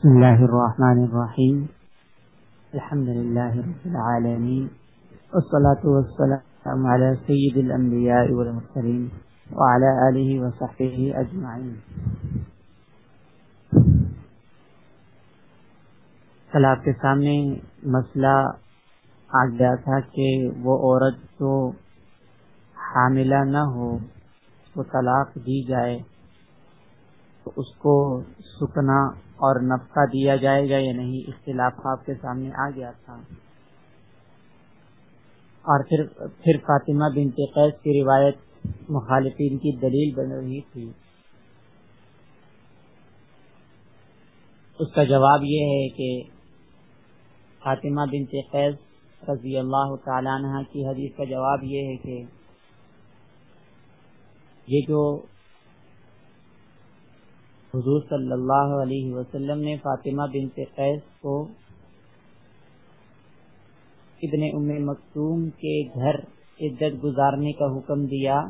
بسم الله الرحمن الرحيم. الحمد لله رب العالمين. والصلاة والسلام على سيد الأنبياء والمرسلين وعلى آله وصحبه أجمعين. کل آپ کے سامنے مسئلہ آ گیا تھا کہ وہ عورت جو حاملہ نہ ہو اس کو طلاق دی جائے، تو اس کو سکنا اور نفقہ دیا جائے گا یا نہیں، اختلاف آپ کے سامنے آ گیا تھا۔ اور پھر پھر فاطمہ بن قیس کی روایت مخالفین کی دلیل بن رہی تھی۔ اس کا جواب یہ ہے کہ فاطمہ بن قیس رضی اللہ تعالیٰ عنہ کی حدیث کا جواب یہ ہے کہ یہ جو حضور صلی اللہ علیہ وسلم نے فاطمہ بن قیس کو ابن ام مکتوم کے گھر عدت گزارنے کا حکم دیا۔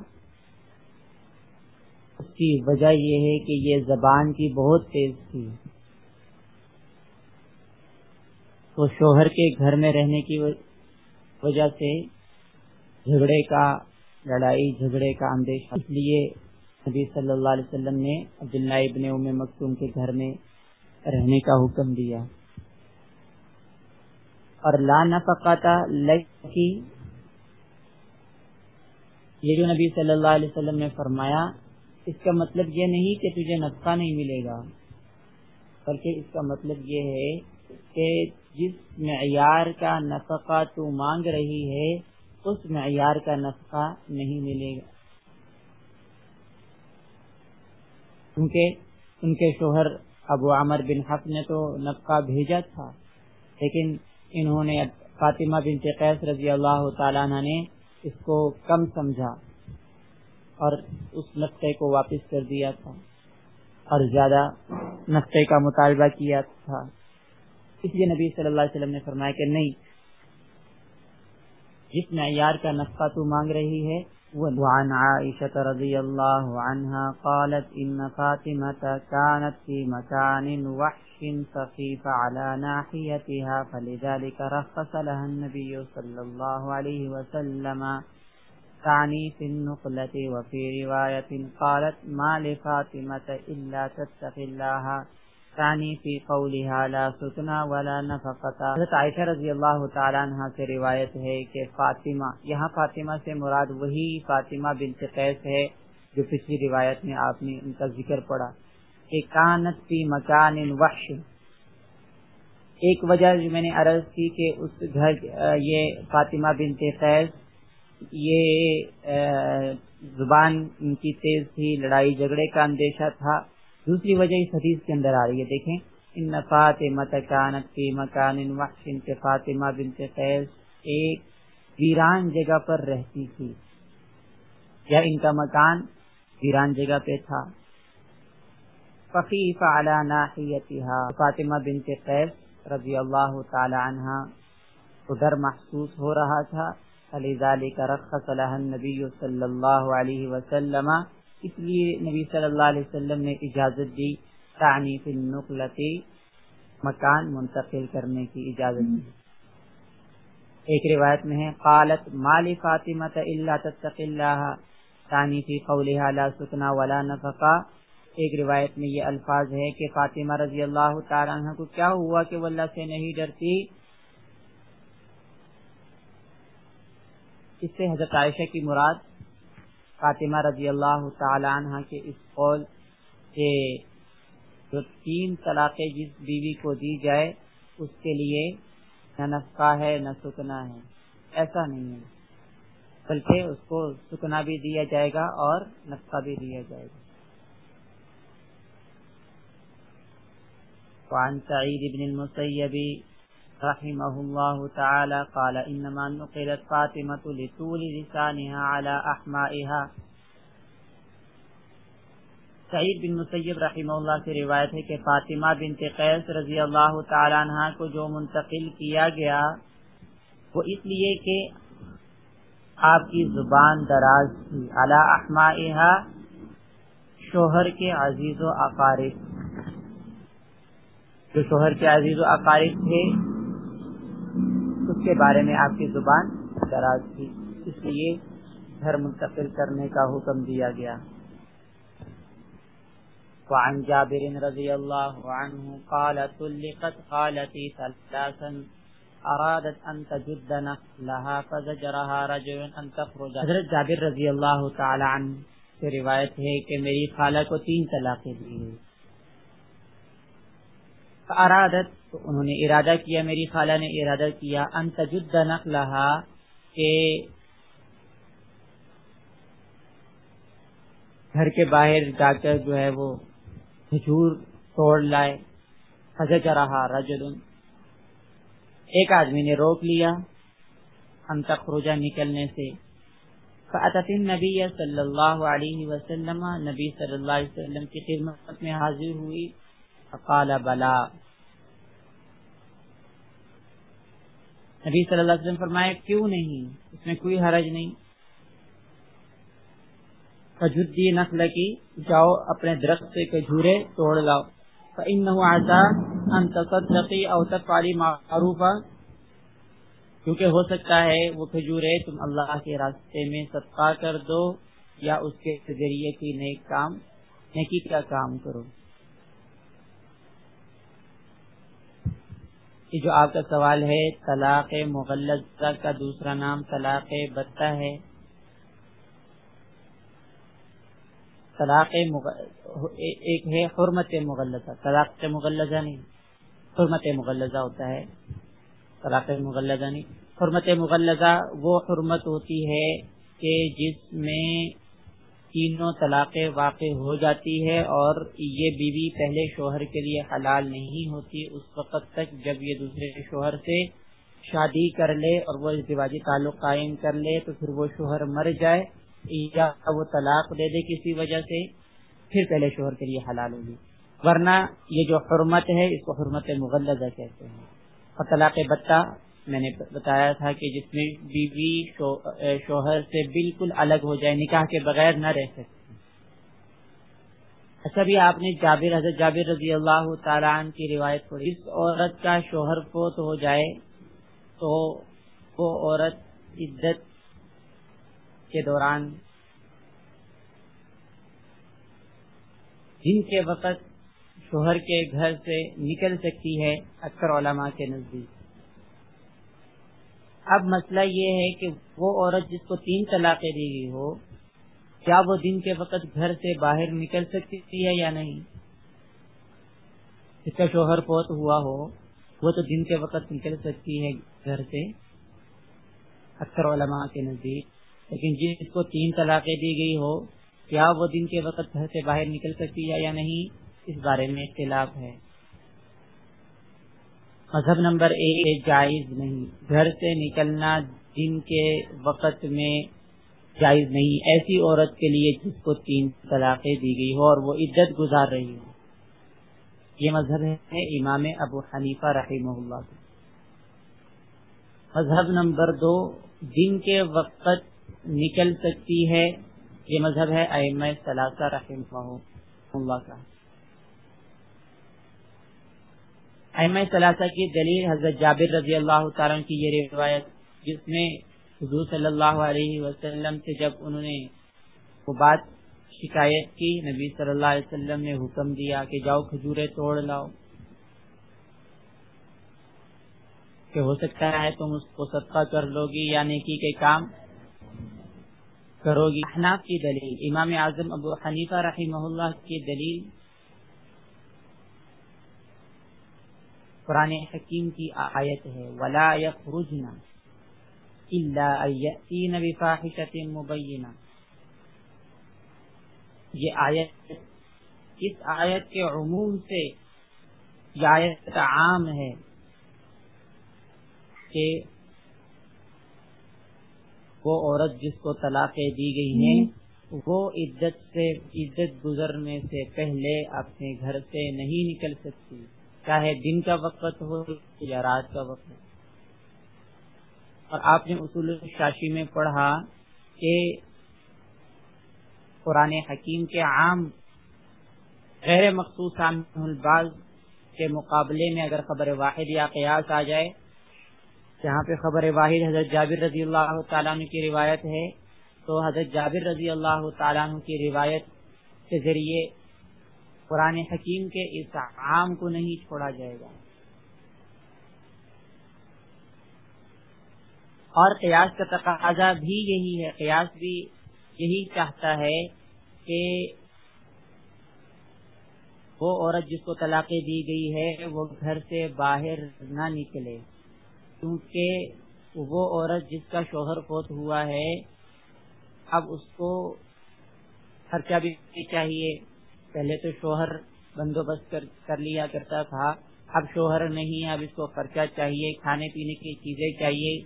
اس کی وجہ یہ ہے کہ یہ زبان کی بہت تیز تھی۔ تو شوہر کے گھر میں رہنے کی وجہ سے جھگڑے کا لڑائی جھگڑے کا اندیشہ اس لیے نبی صلی اللہ علیہ وسلم نے عبداللہ ابن ام مکتوم کے گھر میں رہنے کا حکم دیا۔ اور لا نفقاتا لکی یہ جو نبی صلی اللہ علیہ وسلم نے فرمایا، اس کا مطلب یہ نہیں کہ تجھے نفقہ نہیں ملے گا، بلکہ اس کا مطلب یہ ہے کہ جس معیار کا نفقہ تو مانگ رہی ہے، اس معیار کا نفقہ نہیں ملے گا۔ کیونکہ ان کے شوہر ابو عمر بن حق نے تو نفقہ بھیجا تھا، لیکن انہوں نے فاطمہ بن قیس رضی اللہ تعالیٰ نے اس کو کم سمجھا اور اس نقطے کو واپس کر دیا تھا اور زیادہ نقطے کا مطالبہ کیا تھا۔ اس لیے نبی صلی اللہ علیہ وسلم نے فرمایا کہ نہیں جس معیار کا نقطہ تو مانگ رہی ہے وعن عائشة رضي الله عنها قالت إن فاطمة كانت في مكان وحش سخيف على ناحيتها، فلذلك رخص لها النبي صلى الله عليه وسلم. تعني في النقلة وفي رواية قالت ما لفاطمة إلا تتقي الله. فی قولها لا سکنا ولا نفقتا۔ حضرت عائشہ رضی اللہ تعالیٰ عنہ سے روایت ہے کہ فاطمہ، یہاں فاطمہ سے مراد وہی فاطمہ بنت قیس ہے جو پچھلی روایت میں آپ نے ان کا ذکر پڑا کہ کانت فی مکان وحش۔ ایک وجہ جو میں نے عرض کی کہ اس گھر، یہ فاطمہ بنت قیس، یہ زبان ان کی تیز تھی، لڑائی جھگڑے کا اندیشہ تھا۔ دوسری وجہ اس حدیث کے اندر آ رہی ہے، دیکھیں۔ ان فاطمہ کانت فی مکان وحش کے فاطمہ بنت قیس ایک ویران جگہ پر رہتی تھی۔ یا ان کا مکان ویران جگہ پہ تھا۔ فقیف علی ناحیتها فاطمہ بنت قیس رضی اللہ تعالی عنہ کو ڈر محسوس ہو رہا تھا۔ فلذلك رخص لها النبي صلی اللہ علیہ وسلم اس لیے نبی صلی اللہ علیہ وسلم نے اجازت دی، تعنی فی النقلتی مکان منتقل کرنے کی اجازت دی۔ ایک روایت میں ہے، قالت مال فاطمہ الا تتق اللہ تعنی فی قولها لا سکنا ولا نفقا۔ ایک روایت میں یہ الفاظ ہے کہ فاطمہ رضی اللہ تعالیٰ عنہ کو کیا ہوا کہ وہ اللہ سے نہیں ڈرتی؟ اس سے حضرت عائشہ کی مراد فاطمہ رضی اللہ تعالی عنہ کے اس قول کہ جو تین طلاقیں جس بیوی کو دی جائے، اس کے لیے نہ نفقہ ہے، نہ سکنا ہے۔ ایسا نہیں ہے۔ بلکہ اس کو سکنا بھی دیا جائے گا اور نفقہ بھی دیا جائے گا۔ وعن سعید بن المسیب رحمه الله تعالى قال انما نقلت فاطمة لطول لسانها على احمائها. سعید بن مسیب رحمہ اللہ سے روایت ہے کہ فاطمہ بنت قیس رضی اللہ تعالی عنہ کو جو منتقل کیا گیا، وہ اس لیے کہ آپ کی زبان دراز تھی. علی احمائها شوہر کے عزیز و اقارب، جو شوہر کے عزیز و اقارب تھے کے بارے میں آپ کی زبان دراز تھی۔ اس لیے گھر منتقل کرنے کا حکم دیا گیا۔ وعن جابر رضی اللہ عنہ قال تلقت خالتی ثلاثا ارادت ان تجد نخلها فزجرها رجل ان تخرج. حضرت جابر رضی اللہ تعالی عنہ سے روایت ہے کہ میری خالہ کو تین طلاقیں دی ہیں ارادت تو انہوں نے ارادہ کیا، میری خالہ نے ارادہ کیا ان تجد نخلها کہ گھر کے باہر جا کر جو ہے وہ کھجور توڑ لائے حضرت رہا رجل۔ ایک آدمی نے روک لیا ہم تک خروجہ نکلنے سے۔ نبی صلی اللہ علیہ وسلم، نبی صلی اللہ علیہ وسلم کی خدمت میں حاضر ہوئی۔ فقال بلا۔ نبی صلی اللہ علیہ وسلم فرمایا، کیوں نہیں؟ اس میں کوئی حرج نہیں۔ کجدی نسل کی، جاؤ اپنے درخت سے کجورے توڑ لاؤ۔ تصدقی او تفعلی معروفا۔ کیونکہ ہو سکتا ہے وہ کھجورے تم اللہ کے راستے میں صدقہ کر دو یا اس کے ذریعے کی نیک کام، نیکی کا کام کرو۔ یہ جو آپ کا سوال ہے، طلاق مغلزہ کا دوسرا نام طلاق بتہ ہے۔ طلاق ایک ہے حرمت مغلزہ طلاق مغلزہ نہیں، حرمت مغلزہ ہوتا ہے۔ طلاق مغلزہ نہیں، حرمت مغلزہ وہ حرمت ہوتی ہے کہ جس میں تینوں طلاقیں واقع ہو جاتی ہے اور یہ بیوی پہلے شوہر کے لیے حلال نہیں ہوتی، اس وقت تک جب یہ دوسرے شوہر سے شادی کر لے اور وہ ازدواجی تعلق قائم کر لے تو پھر وہ شوہر مر جائے، یا وہ طلاق دے دے کسی وجہ سے، پھر پہلے شوہر کے لیے حلال ہوگی۔ ورنہ یہ جو حرمت ہے، اس کو حرمت مغلزہ کہتے ہیں۔ اور طلاق بتہ میں نے بتایا تھا کہ جس میں بیوی شوہر سے بالکل الگ ہو جائے، نکاح کے بغیر نہ رہ سکتی اچھا بھی آپ نے جابر، حضرت جابر رضی اللہ تعالیٰ عنہ کی روایت پڑھی اس عورت کا شوہر فوت ہو جائے تو وہ عورت عزت کے دوران جن کے وقت شوہر کے گھر سے نکل سکتی ہے اکثر علماء کے نزدیک۔ اب مسئلہ یہ ہے کہ وہ عورت جس کو تین طلاقیں دی گئی ہو، کیا وہ دن کے وقت گھر سے باہر نکل سکتی ہے یا نہیں؟ جس کا شوہر پوت ہوا ہو، وہ تو دن کے وقت نکل سکتی ہے گھر سے، اکثر علماء کے نزدیک۔ لیکن جس کو تین طلاقیں دی گئی ہو، کیا وہ دن کے وقت گھر سے باہر نکل سکتی ہے یا نہیں؟ اس بارے میں اختلاف ہے۔ مذہب نمبر ایک جائز نہیں۔ گھر سے نکلنا دن کے وقت میں جائز نہیں۔ ایسی عورت کے لیے جس کو تین طلاقیں دی گئی ہو اور وہ عزت گزار رہی ہو یہ مذہب ہے امام ابو حنیفہ رحمہ اللہ۔ مذہب نمبر دو دن کے وقت نکل سکتی ہے، یہ مذہب ہے ائمہ ثلاثہ رحمہ اللہ کا۔ ائمہ ثلاثہ کی دلیل حضرت جابر رضی اللہ تعالیٰ کی یہ روایت جس میں حضور صلی اللہ علیہ وسلم سے جب انہوں نے وہ بات شکایت کی، نبی صلی اللہ علیہ وسلم نے حکم دیا کہ جاؤ کھجورے توڑ لاؤ۔ کہ ہو سکتا ہے تم اس کو صدقہ کر لو گی یا نیکی کے کام کرو گی۔ احناف کی دلیل، امام اعظم ابو حنیفہ رحمہ اللہ کی دلیل قرآن حکیم کی آیت ہے ولا يخرجنا الا ياتين بفاحشه مبينه یہ آیت اس آیت کے عموم سے یہ آیت عام ہے کہ وہ عورت جس کو طلاقیں دی گئی ہیں وہ عزت سے عزت گزرنے سے پہلے اپنے گھر سے نہیں نکل سکتی۔ چاہے دن کا وقت ہو یا رات کا وقت اور آپ نے اصول شاشی میں پڑھا کہ قرآن حکیم کے عام غیر مخصوص الباز کے مقابلے میں اگر خبر واحد یا قیاس آ جائے، جہاں پہ خبر واحد حضرت جابر رضی اللہ تعالیٰ عنہ کی روایت ہے، تو حضرت جابر رضی اللہ تعالیٰ عنہ کی روایت کے ذریعے قرآن حکیم کے اس عام کو نہیں چھوڑا جائے گا۔ اور قیاس کا تقاضا بھی یہی ہے، قیاس بھی یہی چاہتا ہے کہ وہ عورت جس کو طلاقیں دی گئی ہے، وہ گھر سے باہر نہ نکلے۔ کیونکہ وہ عورت جس کا شوہر فوت ہوا ہے، اب اس کو خرچہ بھی چاہیے۔ پہلے تو شوہر بندوبست کر لیا کرتا تھا، اب شوہر نہیں، اب اس کو خرچہ چاہیے، کھانے پینے کی چیزیں چاہیے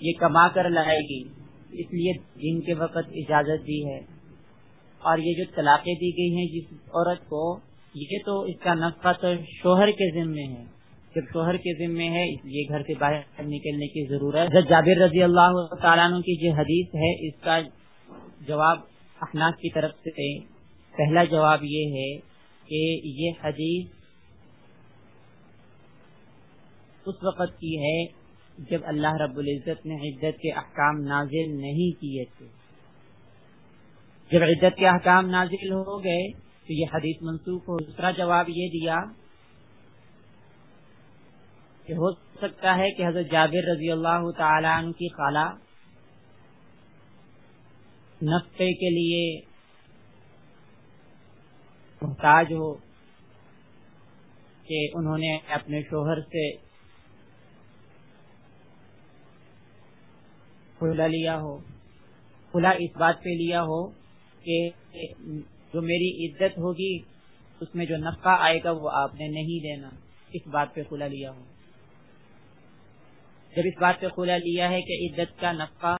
یہ کما کر لائے گی۔ اس لیے دن کے وقت اجازت دی ہے۔ اور یہ جو طلاقیں دی گئی ہیں جس عورت کو، یہ تو اس کا نفقہ تو شوہر کے ذمے ہے۔ جب شوہر کے ذمے ہے، اس لیے گھر سے باہر نکلنے کی ضرورت جب جابر رضی اللہ تعالیٰ عنہ کی جو حدیث ہے، اس کا جواب احناف کی طرف سے پہلا جواب یہ ہے کہ یہ حدیث اس وقت کی ہے جب اللہ رب العزت نے عدت کے احکام نازل نہیں کیے تھے۔ جب عدت کے احکام نازل ہو گئے تو یہ حدیث منسوخ ہو۔ دوسرا جواب یہ دیا کہ ہو سکتا ہے کہ حضرت جابر رضی اللہ تعالی عنہ کی خالہ نفے کے لیے محتاج ہو کہ انہوں نے اپنے شوہر سے کھلا لیا ہو، کھلا اس بات پہ لیا ہو کہ جو میری عزت ہوگی، اس میں جو نفع آئے گا وہ آپ نے نہیں دینا، اس بات پہ کھلا لیا ہو۔ جب اس بات پہ کھلا لیا ہے کہ عزت کا نفع